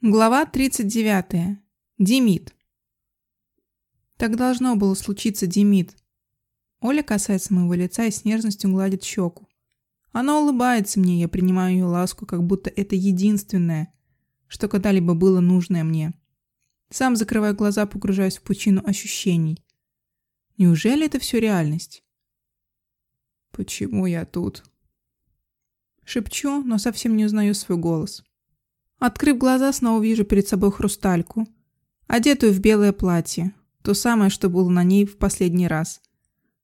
Глава 39. Демид. Так должно было случиться, Демид. Оля касается моего лица и с нежностью гладит щеку. Она улыбается мне, я принимаю ее ласку, как будто это единственное, что когда-либо было нужное мне. Сам закрываю глаза, погружаясь в пучину ощущений. Неужели это все реальность? Почему я тут? Шепчу, но совсем не узнаю свой голос. Открыв глаза, снова вижу перед собой хрустальку, одетую в белое платье, то самое, что было на ней в последний раз.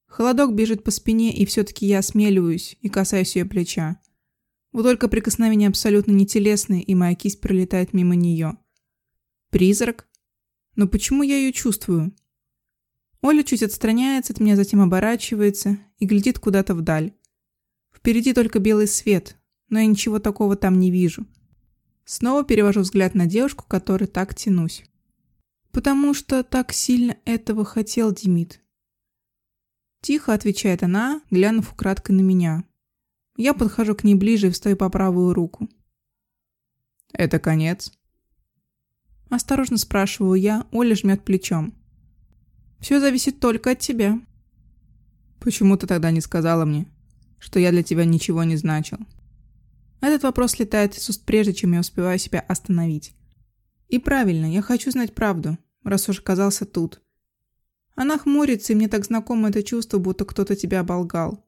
Холодок бежит по спине, и все-таки я осмеливаюсь и касаюсь ее плеча. Вот только прикосновение абсолютно не телесное, и моя кисть пролетает мимо нее. Призрак? Но почему я ее чувствую? Оля чуть отстраняется от меня, затем оборачивается и глядит куда-то вдаль. Впереди только белый свет, но я ничего такого там не вижу. Снова перевожу взгляд на девушку, которой так тянусь. Потому что так сильно этого хотел Демид. Тихо отвечает она, глянув украдкой на меня. Я подхожу к ней ближе и встаю по правую руку. «Это конец?» Осторожно спрашиваю я, Оля жмет плечом. «Все зависит только от тебя». «Почему ты тогда не сказала мне, что я для тебя ничего не значил?» Этот вопрос летает из уст прежде, чем я успеваю себя остановить. И правильно, я хочу знать правду, раз уж оказался тут. Она хмурится, и мне так знакомо это чувство, будто кто-то тебя оболгал.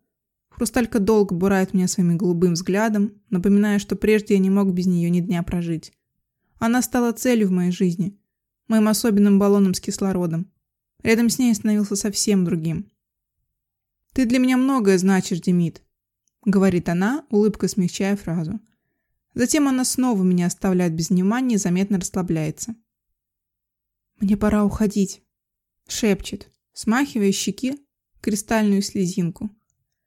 Хрусталька долго бурает меня своим голубым взглядом, напоминая, что прежде я не мог без нее ни дня прожить. Она стала целью в моей жизни, моим особенным баллоном с кислородом. Рядом с ней я становился совсем другим. «Ты для меня многое значишь, Демид говорит она, улыбкой смягчая фразу. Затем она снова меня оставляет без внимания и заметно расслабляется. «Мне пора уходить», — шепчет, смахивая щеки кристальную слезинку.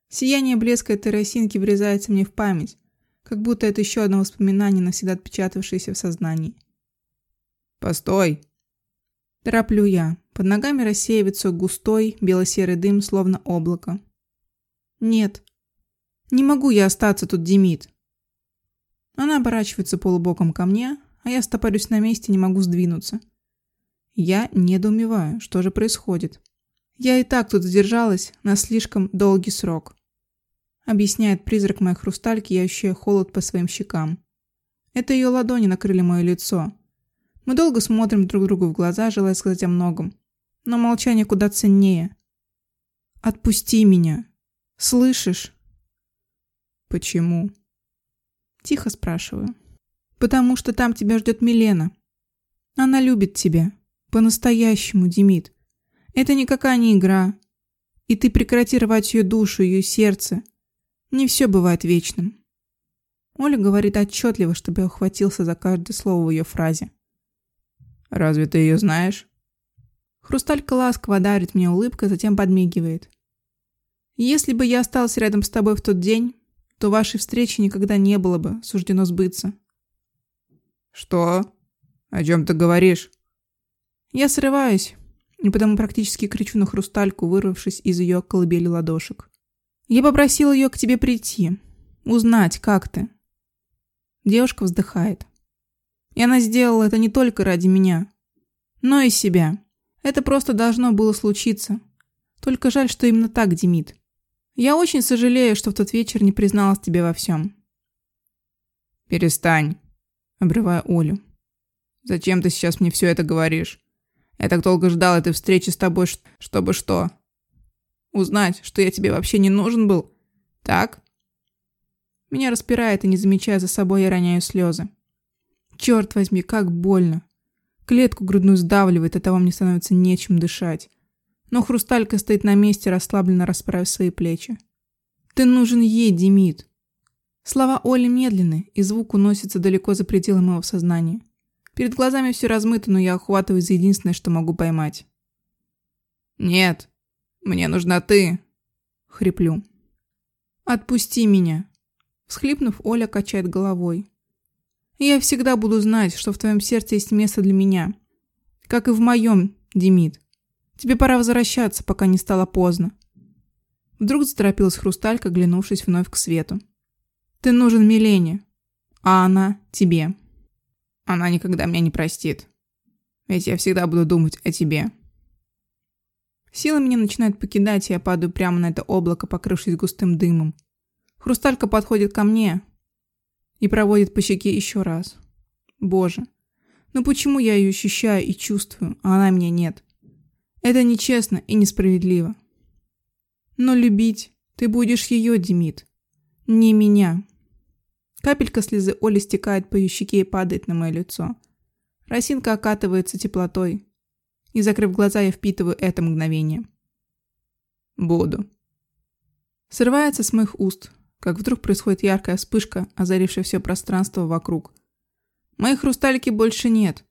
Сияние блеска этой росинки врезается мне в память, как будто это еще одно воспоминание, навсегда отпечатавшееся в сознании. «Постой!» Тороплю я. Под ногами рассеивается густой бело-серый дым, словно облако. «Нет», не могу я остаться тут, Демид. Она оборачивается полубоком ко мне, а я стопорюсь на месте, не могу сдвинуться. Я недоумеваю, что же происходит. Я и так тут задержалась на слишком долгий срок. Объясняет призрак моей хрустальки, я ощущаю холод по своим щекам. Это ее ладони накрыли мое лицо. Мы долго смотрим друг другу в глаза, желая сказать о многом. Но молчание куда ценнее. «Отпусти меня! Слышишь?» «Почему?» Тихо спрашиваю. «Потому что там тебя ждет Милена. Она любит тебя. По-настоящему, Демид. Это никакая не игра. И ты прекрати рвать ее душу, ее сердце. Не все бывает вечным». Оля говорит отчетливо, чтобы я ухватился за каждое слово в ее фразе. «Разве ты ее знаешь?» Хрусталька ласково дарит мне улыбкой, затем подмигивает. «Если бы я остался рядом с тобой в тот день, то вашей встречи никогда не было бы суждено сбыться. «Что? О чем ты говоришь?» Я срываюсь, и потому практически кричу на хрустальку, вырвавшись из ее колыбели ладошек. Я попросил ее к тебе прийти, узнать, как ты. Девушка вздыхает. И она сделала это не только ради меня, но и себя. Это просто должно было случиться. Только жаль, что именно так, Демид. Я очень сожалею, что в тот вечер не призналась тебе во всем. Перестань, обрывая Олю. Зачем ты сейчас мне все это говоришь? Я так долго ждал этой встречи с тобой, чтобы что? Узнать, что я тебе вообще не нужен был? Так? Меня распирает, и не замечая за собой, я роняю слезы. Черт возьми, как больно. Клетку грудную сдавливает, от того мне становится нечем дышать. Но хрусталька стоит на месте, расслабленно расправив свои плечи. «Ты нужен ей, Демид!» Слова Оли медленны, и звук уносится далеко за пределы моего сознания. Перед глазами все размыто, но я охватываю за единственное, что могу поймать. «Нет, мне нужна ты!» Хриплю. «Отпусти меня!» Всхлипнув, Оля качает головой. «Я всегда буду знать, что в твоем сердце есть место для меня. Как и в моем, Демид. Тебе пора возвращаться, пока не стало поздно. Вдруг заторопилась хрусталька, глянувшись вновь к свету. Ты нужен Милене, а она тебе. Она никогда меня не простит. Ведь я всегда буду думать о тебе. Силы меня начинают покидать, и я падаю прямо на это облако, покрывшись густым дымом. Хрусталька подходит ко мне и проводит по щеке еще раз. Боже, ну почему я ее ощущаю и чувствую, а она меня нет? Это нечестно и несправедливо. Но любить ты будешь ее, Демид, не меня. Капелька слезы Оли стекает по ее щеке и падает на мое лицо. Росинка окатывается теплотой. И, закрыв глаза, я впитываю это мгновение. Буду. Срывается с моих уст, как вдруг происходит яркая вспышка, озарившая все пространство вокруг. Моих хрусталики больше нет,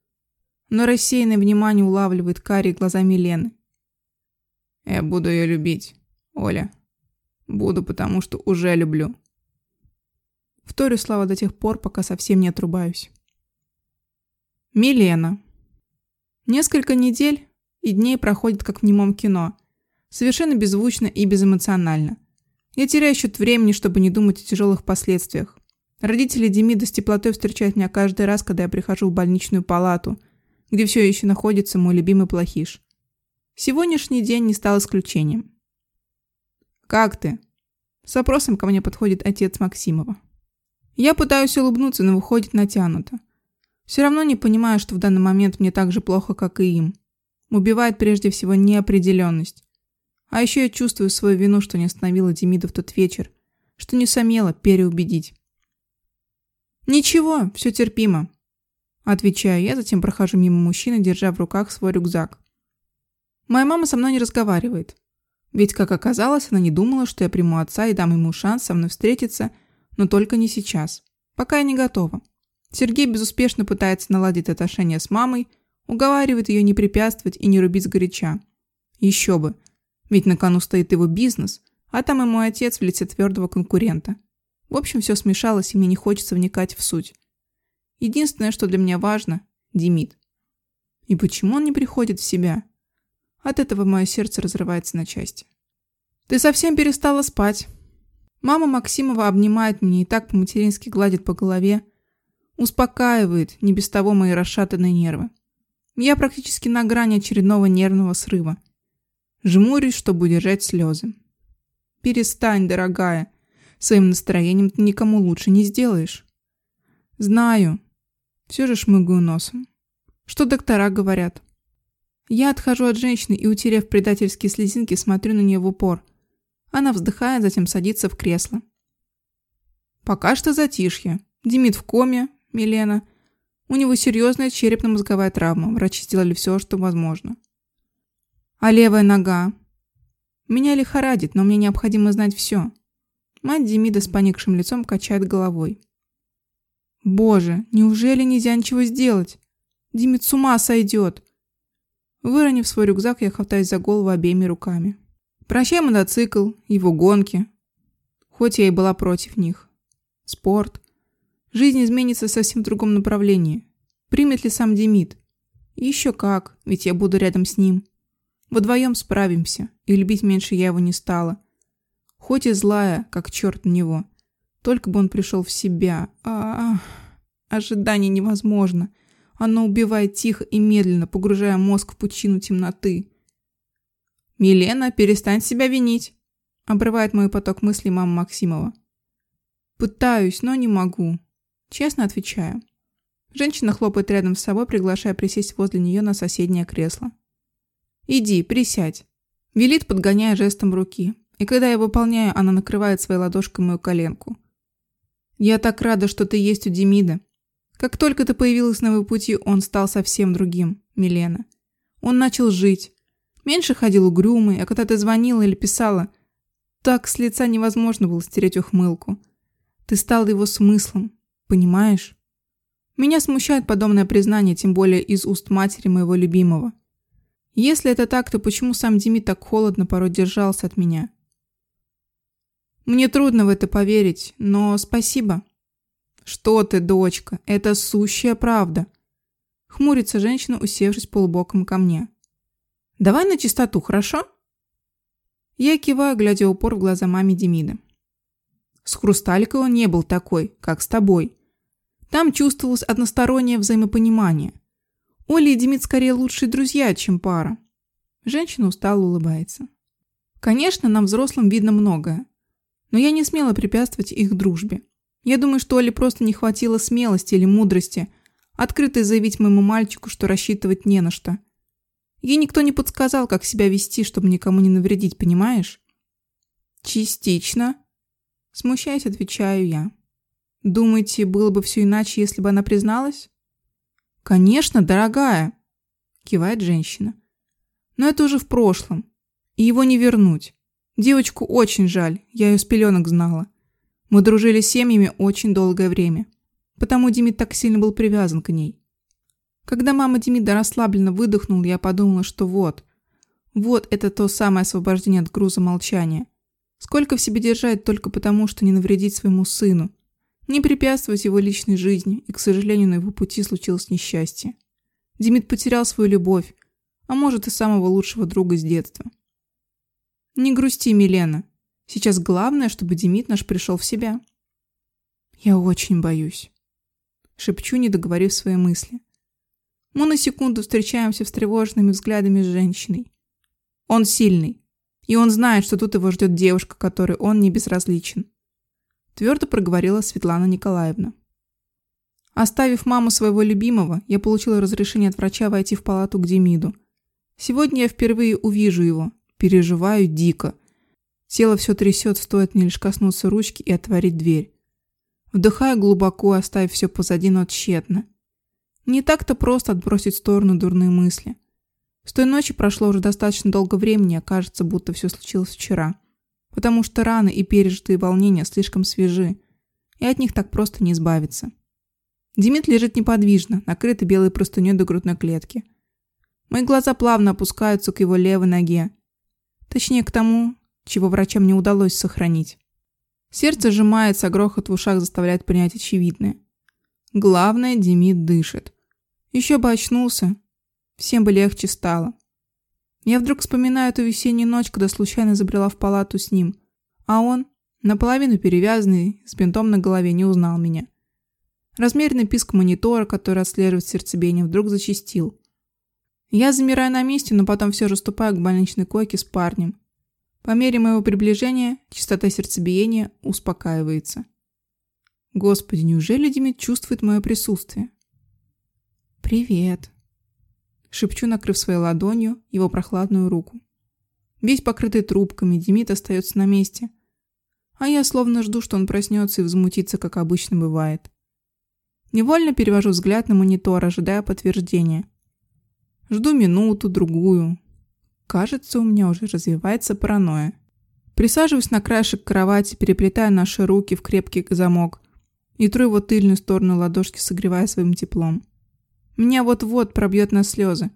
но рассеянное внимание улавливает карие глазами Лены. Я буду ее любить, Оля. Буду, потому что уже люблю. Вторю слава до тех пор, пока совсем не отрубаюсь. Милена. Несколько недель и дней проходят как в немом кино. Совершенно беззвучно и безэмоционально. Я теряю счет времени, чтобы не думать о тяжелых последствиях. Родители Демида с теплотой встречают меня каждый раз, когда я прихожу в больничную палату, где все еще находится мой любимый плохиш. Сегодняшний день не стал исключением. «Как ты?» С вопросом ко мне подходит отец Максимова. Я пытаюсь улыбнуться, но выходит натянуто. Все равно не понимаю, что в данный момент мне так же плохо, как и им. Убивает прежде всего неопределенность. А еще я чувствую свою вину, что не остановила Демида в тот вечер, что не сумела переубедить. «Ничего, все терпимо», – отвечаю я, затем прохожу мимо мужчины, держа в руках свой рюкзак. Моя мама со мной не разговаривает. Ведь, как оказалось, она не думала, что я приму отца и дам ему шанс со мной встретиться – но только не сейчас. Пока я не готова. Сергей безуспешно пытается наладить отношения с мамой, уговаривает ее не препятствовать и не рубить сгоряча. Еще бы. Ведь на кону стоит его бизнес, а там и мой отец в лице твердого конкурента. В общем, все смешалось, и мне не хочется вникать в суть. Единственное, что для меня важно – Демид. И почему он не приходит в себя? От этого мое сердце разрывается на части. «Ты совсем перестала спать», Мама Максимова обнимает меня и так по-матерински гладит по голове. Успокаивает, не без того мои расшатанные нервы. Я практически на грани очередного нервного срыва. Жмурюсь, чтобы удержать слезы. «Перестань, дорогая. Своим настроением ты никому лучше не сделаешь». «Знаю». Все же шмыгаю носом. «Что доктора говорят?» Я отхожу от женщины и, утерев предательские слезинки, смотрю на нее в упор. Она вздыхает, затем садится в кресло. Пока что затишье. Демид в коме, Милена. У него серьезная черепно-мозговая травма. Врачи сделали все, что возможно. А левая нога? Меня лихорадит, но мне необходимо знать все. Мать Демида с поникшим лицом качает головой. Боже, неужели нельзя ничего сделать? Демид с ума сойдет. Выронив свой рюкзак, я хватаюсь за голову обеими руками. Прощай мотоцикл, его гонки. Хоть я и была против них. Спорт. Жизнь изменится в совсем другом направлении. Примет ли сам Демид? Еще как, ведь я буду рядом с ним. Вдвоем справимся, и любить меньше я его не стала. Хоть и злая, как черт на него. Только бы он пришел в себя. А, -а, -а. Ожидание невозможно. Оно убивает тихо и медленно, погружая мозг в пучину темноты. «Милена, перестань себя винить!» Обрывает мой поток мыслей мама Максимова. «Пытаюсь, но не могу». Честно отвечаю. Женщина хлопает рядом с собой, приглашая присесть возле нее на соседнее кресло. «Иди, присядь», – велит, подгоняя жестом руки. И когда я выполняю, она накрывает своей ладошкой мою коленку. «Я так рада, что ты есть у Демида. Как только ты появилась на его пути, он стал совсем другим, Милена. Он начал жить, Меньше ходил угрюмый, а когда ты звонила или писала, так с лица невозможно было стереть ухмылку. Ты стал его смыслом, понимаешь? Меня смущает подобное признание, тем более из уст матери моего любимого. Если это так, то почему сам Дими так холодно порой держался от меня? Мне трудно в это поверить, но спасибо. Что ты, дочка, это сущая правда. Хмурится женщина, усевшись полубоком ко мне. Давай на чистоту, хорошо? Я киваю, глядя упор в глаза маме Демида. С Хрусталькой он не был такой, как с тобой. Там чувствовалось одностороннее взаимопонимание. Оля и Демид скорее лучшие друзья, чем пара. Женщина устало улыбается. Конечно, нам взрослым видно многое. Но я не смела препятствовать их дружбе. Я думаю, что Оле просто не хватило смелости или мудрости открыто заявить моему мальчику, что рассчитывать не на что. Ей никто не подсказал, как себя вести, чтобы никому не навредить, понимаешь? Частично. Смущаясь, отвечаю я. Думаете, было бы все иначе, если бы она призналась? Конечно, дорогая, кивает женщина. Но это уже в прошлом, и его не вернуть. Девочку очень жаль, я ее с пеленок знала. Мы дружили с семьями очень долгое время, потому Демид так сильно был привязан к ней. Когда мама Демида расслабленно выдохнула, я подумала, что вот, вот это то самое освобождение от груза молчания. Сколько в себе держать только потому, что не навредить своему сыну, не препятствовать его личной жизни, и, к сожалению, на его пути случилось несчастье. Демид потерял свою любовь, а может и самого лучшего друга с детства. Не грусти, Милена. Сейчас главное, чтобы Демид наш пришел в себя. Я очень боюсь. Шепчу, не договорив свои мысли. Мы на секунду встречаемся встревоженными взглядами с женщиной. Он сильный, и он знает, что тут его ждет девушка, которой он не безразличен. Твердо проговорила Светлана Николаевна. Оставив маму своего любимого, я получила разрешение от врача войти в палату к Демиду. Сегодня я впервые увижу его, Переживаю дико. Тело все трясет, стоит мне лишь коснуться ручки и отворить дверь. Вдыхаю глубоко, оставив все позади, но тщетно. Не так-то просто отбросить в сторону дурные мысли. С той ночи прошло уже достаточно долго времени, а кажется, будто все случилось вчера. Потому что раны и пережитые волнения слишком свежи, и от них так просто не избавиться. Демид лежит неподвижно, накрытый белой простыней до грудной клетки. Мои глаза плавно опускаются к его левой ноге, Точнее, к тому, чего врачам не удалось сохранить. Сердце сжимается, а грохот в ушах заставляет принять очевидное. Главное, Демид дышит. Еще бы очнулся, всем бы легче стало. Я вдруг вспоминаю эту весеннюю ночь, когда случайно забрела в палату с ним, а он, наполовину перевязанный, с бинтом на голове, не узнал меня. Размеренный писк монитора, который отслеживает сердцебиение, вдруг зачастил. Я замираю на месте, но потом все же ступаю к больничной койке с парнем. По мере моего приближения частота сердцебиения успокаивается. Господи, неужели Демид чувствует мое присутствие? «Привет», — шепчу, накрыв своей ладонью его прохладную руку. Весь покрытый трубками, Демид остается на месте. А я словно жду, что он проснется и взмутится, как обычно бывает. Невольно перевожу взгляд на монитор, ожидая подтверждения. Жду минуту, другую. Кажется, у меня уже развивается паранойя. Присаживаюсь на краешек кровати, переплетая наши руки в крепкий замок и тру его тыльную сторону ладошки, согревая своим теплом. Меня вот-вот пробьет на слезы.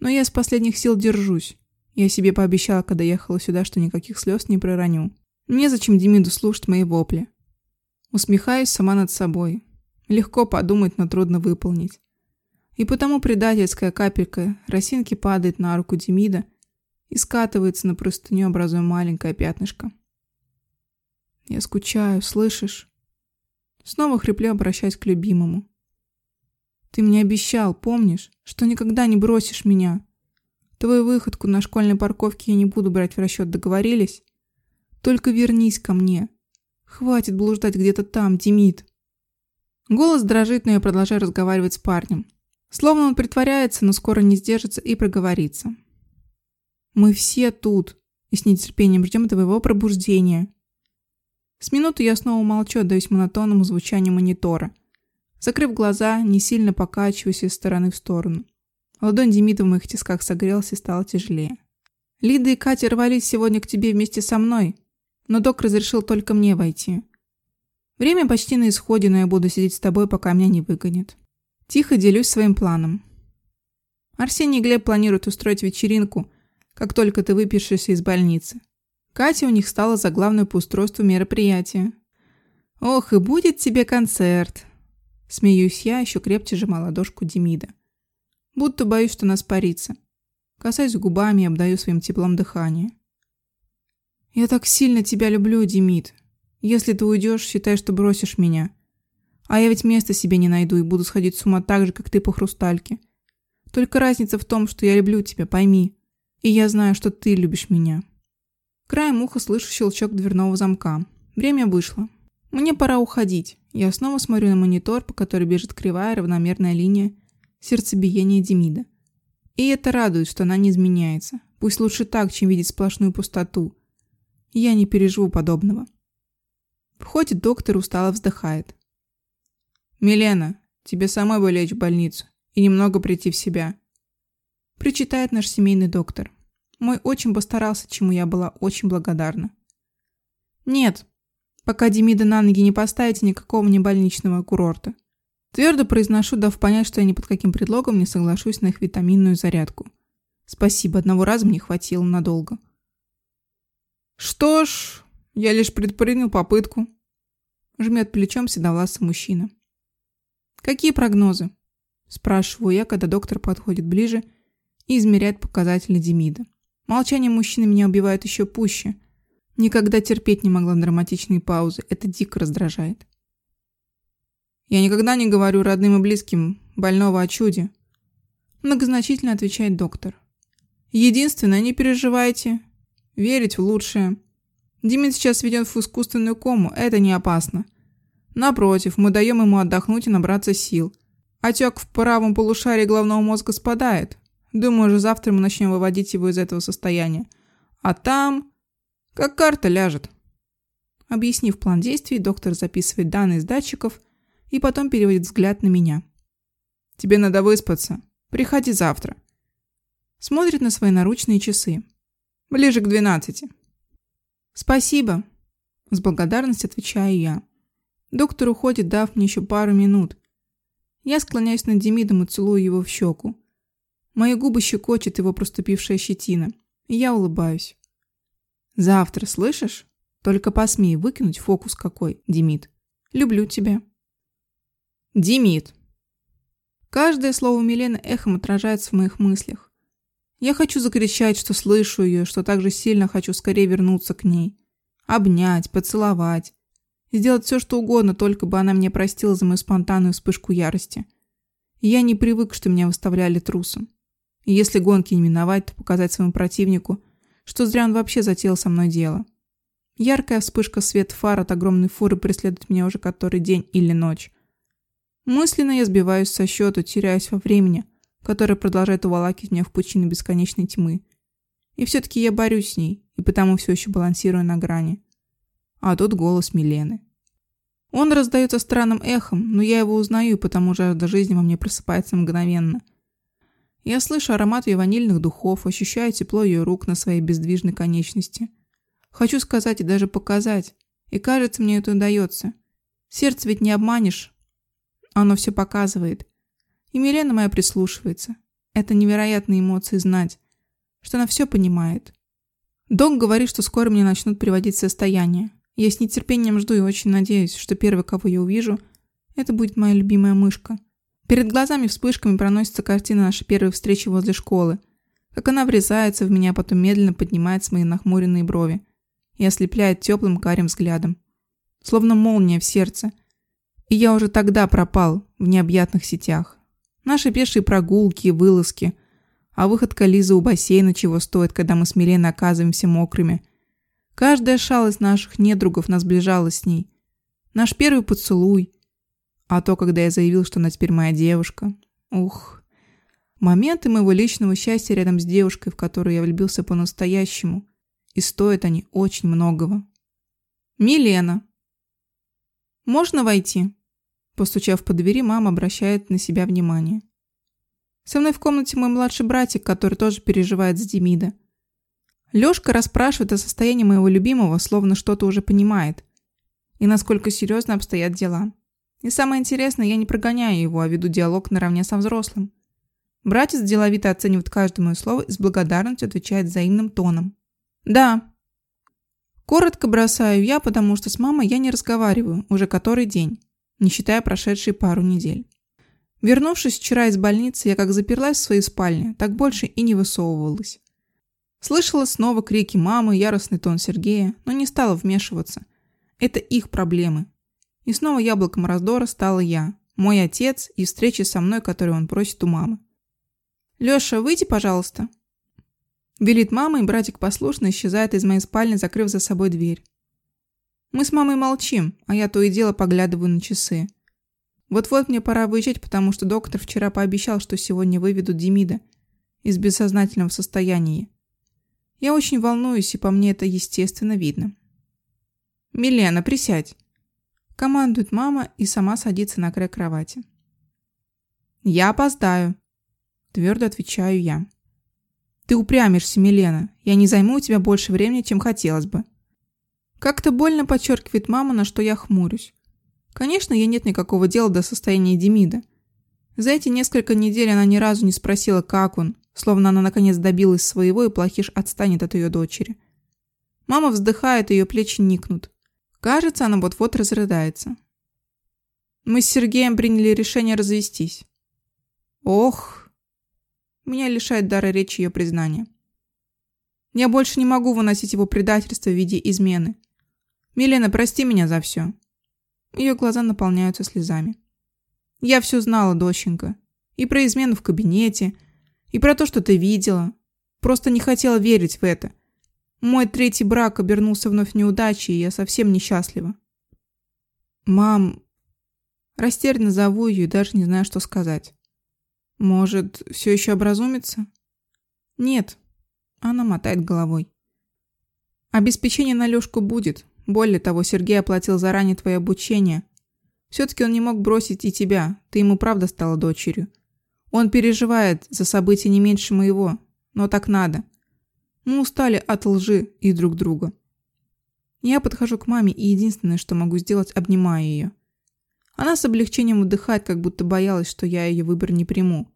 Но я с последних сил держусь. Я себе пообещала, когда ехала сюда, что никаких слез не пророню. Незачем Демиду слушать мои вопли. Усмехаюсь сама над собой. Легко подумать, но трудно выполнить. И потому предательская капелька росинки падает на руку Демида и скатывается на простыню, образуя маленькое пятнышко. Я скучаю, слышишь? Снова хриплю, обращаясь к любимому. Ты мне обещал, помнишь, что никогда не бросишь меня. Твою выходку на школьной парковке я не буду брать в расчет, договорились? Только вернись ко мне. Хватит блуждать где-то там, Демид. Голос дрожит, но я продолжаю разговаривать с парнем. Словно он притворяется, но скоро не сдержится и проговорится. «Мы все тут и с нетерпением ждем твоего пробуждения». С минуту я снова молчу, отдаюсь монотонному звучанию монитора. Закрыв глаза, не сильно покачиваюсь из стороны в сторону. Ладонь Демида в моих тисках согрелась и стала тяжелее. «Лида и Катя рвались сегодня к тебе вместе со мной, но док разрешил только мне войти. Время почти на исходе, но я буду сидеть с тобой, пока меня не выгонят». Тихо делюсь своим планом. Арсений и Глеб планируют устроить вечеринку, как только ты выпишешься из больницы. Катя у них стала за главную по устройству мероприятия. Ох, и будет тебе концерт. Смеюсь я, еще крепче сжимая ладошку Демида. Будто боюсь, что нас парится. Касаюсь губами и обдаю своим теплом дыхание. Я так сильно тебя люблю, Демид. Если ты уйдешь, считай, что бросишь меня. А я ведь места себе не найду и буду сходить с ума так же, как ты по хрустальке. Только разница в том, что я люблю тебя, пойми. И я знаю, что ты любишь меня. Краем уха слышу щелчок дверного замка. Время вышло. Мне пора уходить. Я снова смотрю на монитор, по которой бежит кривая равномерная линия сердцебиения Демида. И это радует, что она не изменяется. Пусть лучше так, чем видеть сплошную пустоту. Я не переживу подобного. Входит доктор, устало вздыхает. «Милена, тебе самой бы лечь в больницу и немного прийти в себя», причитает наш семейный доктор. Мой очень постарался, чему я была очень благодарна. «Нет, пока Демида на ноги не поставите никакого небольничного курорта». Твердо произношу, дав понять, что я ни под каким предлогом не соглашусь на их витаминную зарядку. Спасибо, одного раза мне хватило надолго. «Что ж, я лишь предпринял попытку», – жмет плечом седовласый мужчина. «Какие прогнозы?» – спрашиваю я, когда доктор подходит ближе и измеряет показатели Демида. Молчание мужчины меня убивает еще пуще. Никогда терпеть не могла драматичные паузы. Это дико раздражает. Я никогда не говорю родным и близким больного о чуде. Многозначительно отвечает доктор. Единственное, не переживайте. Верить в лучшее. Демид сейчас ведет в искусственную кому, это не опасно. Напротив, мы даем ему отдохнуть и набраться сил. Отек в правом полушарии головного мозга спадает. Думаю, уже завтра мы начнем выводить его из этого состояния. А там... Как карта ляжет. Объяснив план действий, доктор записывает данные с датчиков и потом переводит взгляд на меня. «Тебе надо выспаться. Приходи завтра». Смотрит на свои наручные часы. «Ближе к двенадцати». «Спасибо», – с благодарностью отвечаю я. Доктор уходит, дав мне еще пару минут. Я склоняюсь над Демидом и целую его в щеку. Мои губы щекочет его проступившая щетина, и я улыбаюсь. «Завтра, слышишь? Только посмей выкинуть фокус какой, Демид. Люблю тебя». «Демид». Каждое слово Милены эхом отражается в моих мыслях. Я хочу закричать, что слышу ее, что так же сильно хочу скорее вернуться к ней. Обнять, поцеловать, Сделать все, что угодно, только бы она мне простила за мою спонтанную вспышку ярости. Я не привык, что меня выставляли трусом. И если гонки не миновать, то показать своему противнику, что зря он вообще затеял со мной дело. Яркая вспышка свет фар от огромной фуры преследует меня уже который день или ночь. Мысленно я сбиваюсь со счету, теряюсь во времени, которое продолжает уволакивать меня в пучины бесконечной тьмы. И все-таки я борюсь с ней, и потому все еще балансирую на грани а тут голос Милены. Он раздается странным эхом, но я его узнаю, потому жажда жизни во мне просыпается мгновенно. Я слышу аромат ее ванильных духов, ощущаю тепло ее рук на своей бездвижной конечности. Хочу сказать и даже показать, и кажется, мне это удается. Сердце ведь не обманешь. Оно все показывает. И Милена моя прислушивается. Это невероятные эмоции знать, что она все понимает. Док говорит, что скоро мне начнут приводить в состояние. Я с нетерпением жду и очень надеюсь, что первый, кого я увижу, это будет моя любимая мышка. Перед глазами вспышками проносится картина нашей первой встречи возле школы. Как она врезается в меня, а потом медленно поднимает мои нахмуренные брови и ослепляет теплым карим взглядом. Словно молния в сердце. И я уже тогда пропал в необъятных сетях. Наши пешие прогулки и вылазки, а выходка Лизы у бассейна чего стоит, когда мы с Миленой оказываемся мокрыми – Каждая шалость наших недругов нас сближала с ней. Наш первый поцелуй. А то, когда я заявил, что она теперь моя девушка. Ух. Моменты моего личного счастья рядом с девушкой, в которую я влюбился по-настоящему. И стоят они очень многого. Милена. Можно войти? Постучав по двери, мама обращает на себя внимание. Со мной в комнате мой младший братик, который тоже переживает за Демида. Лёшка расспрашивает о состоянии моего любимого, словно что-то уже понимает. И насколько серьезно обстоят дела. И самое интересное, я не прогоняю его, а веду диалог наравне со взрослым. Братец деловито оценивает каждое мое слово и с благодарностью отвечает взаимным тоном. «Да». Коротко бросаю я, потому что с мамой я не разговариваю уже который день, не считая прошедшие пару недель. Вернувшись вчера из больницы, я как заперлась в своей спальне, так больше и не высовывалась. Слышала снова крики мамы, яростный тон Сергея, но не стала вмешиваться. Это их проблемы. И снова яблоком раздора стала я, мой отец и встречи со мной, которую он просит у мамы. «Леша, выйди, пожалуйста». Велит мама, и братик послушно исчезает из моей спальни, закрыв за собой дверь. Мы с мамой молчим, а я то и дело поглядываю на часы. Вот-вот мне пора выезжать, потому что доктор вчера пообещал, что сегодня выведут Демида из бессознательного состояния. Я очень волнуюсь, и по мне это естественно видно. «Милена, присядь!» Командует мама и сама садится на край кровати. «Я опоздаю», – твердо отвечаю я. «Ты упрямишься, Милена. Я не займу у тебя больше времени, чем хотелось бы». Как-то больно подчеркивает мама, на что я хмурюсь. Конечно, ей нет никакого дела до состояния Демида. За эти несколько недель она ни разу не спросила, как он, словно она наконец добилась своего и плохиш отстанет от ее дочери. Мама вздыхает, ее плечи никнут. Кажется, она вот-вот разрыдается. Мы с Сергеем приняли решение развестись. Ох! Меня лишает дара речи ее признание. Я больше не могу выносить его предательство в виде измены. Милена, прости меня за все. Ее глаза наполняются слезами. Я все знала, доченька. И про измену в кабинете, и про то, что ты видела. Просто не хотела верить в это. Мой третий брак обернулся вновь неудачей, и я совсем несчастлива. Мам... Растерянно зову ее и даже не знаю, что сказать. Может, все еще образумится? Нет. Она мотает головой. Обеспечение на Лешку будет, более того, Сергей оплатил заранее твое обучение. Все-таки он не мог бросить и тебя, ты ему правда стала дочерью. Он переживает за события не меньше моего, но так надо. Мы устали от лжи и друг друга. Я подхожу к маме и единственное, что могу сделать, обнимаю ее. Она с облегчением выдыхает, как будто боялась, что я ее выбор не приму.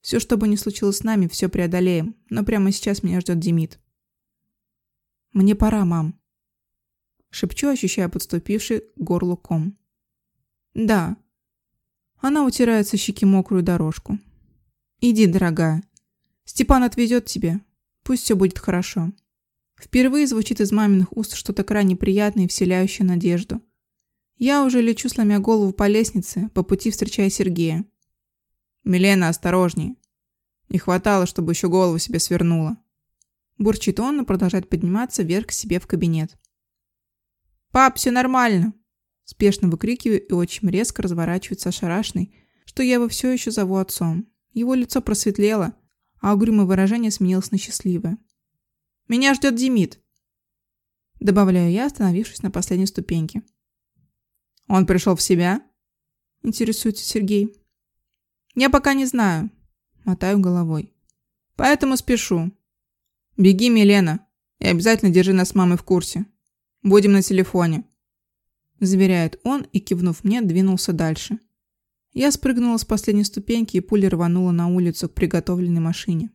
Все, что бы ни случилось с нами, все преодолеем, но прямо сейчас меня ждет Демид. Мне пора, мам. Шепчу, ощущая подступивший горлу ком. «Да». Она утирает со щеки мокрую дорожку. «Иди, дорогая. Степан отвезет тебя. Пусть все будет хорошо». Впервые звучит из маминых уст что-то крайне приятное и вселяющее надежду. Я уже лечу, сломя голову по лестнице, по пути встречая Сергея. «Милена, осторожней. Не хватало, чтобы еще голову себе свернула». Бурчит он, но продолжает подниматься вверх к себе в кабинет. «Пап, все нормально!» Спешно выкрикиваю и очень резко разворачивается ошарашенный, что я его все еще зову отцом. Его лицо просветлело, а угрюмое выражение сменилось на счастливое. «Меня ждет Демид!» Добавляю я, остановившись на последней ступеньке. «Он пришел в себя?» Интересуется Сергей. «Я пока не знаю», — мотаю головой. «Поэтому спешу. Беги, Милена, и обязательно держи нас с мамой в курсе. Будем на телефоне», – заверяет он и, кивнув мне, двинулся дальше. Я спрыгнула с последней ступеньки и пуля рванула на улицу к приготовленной машине.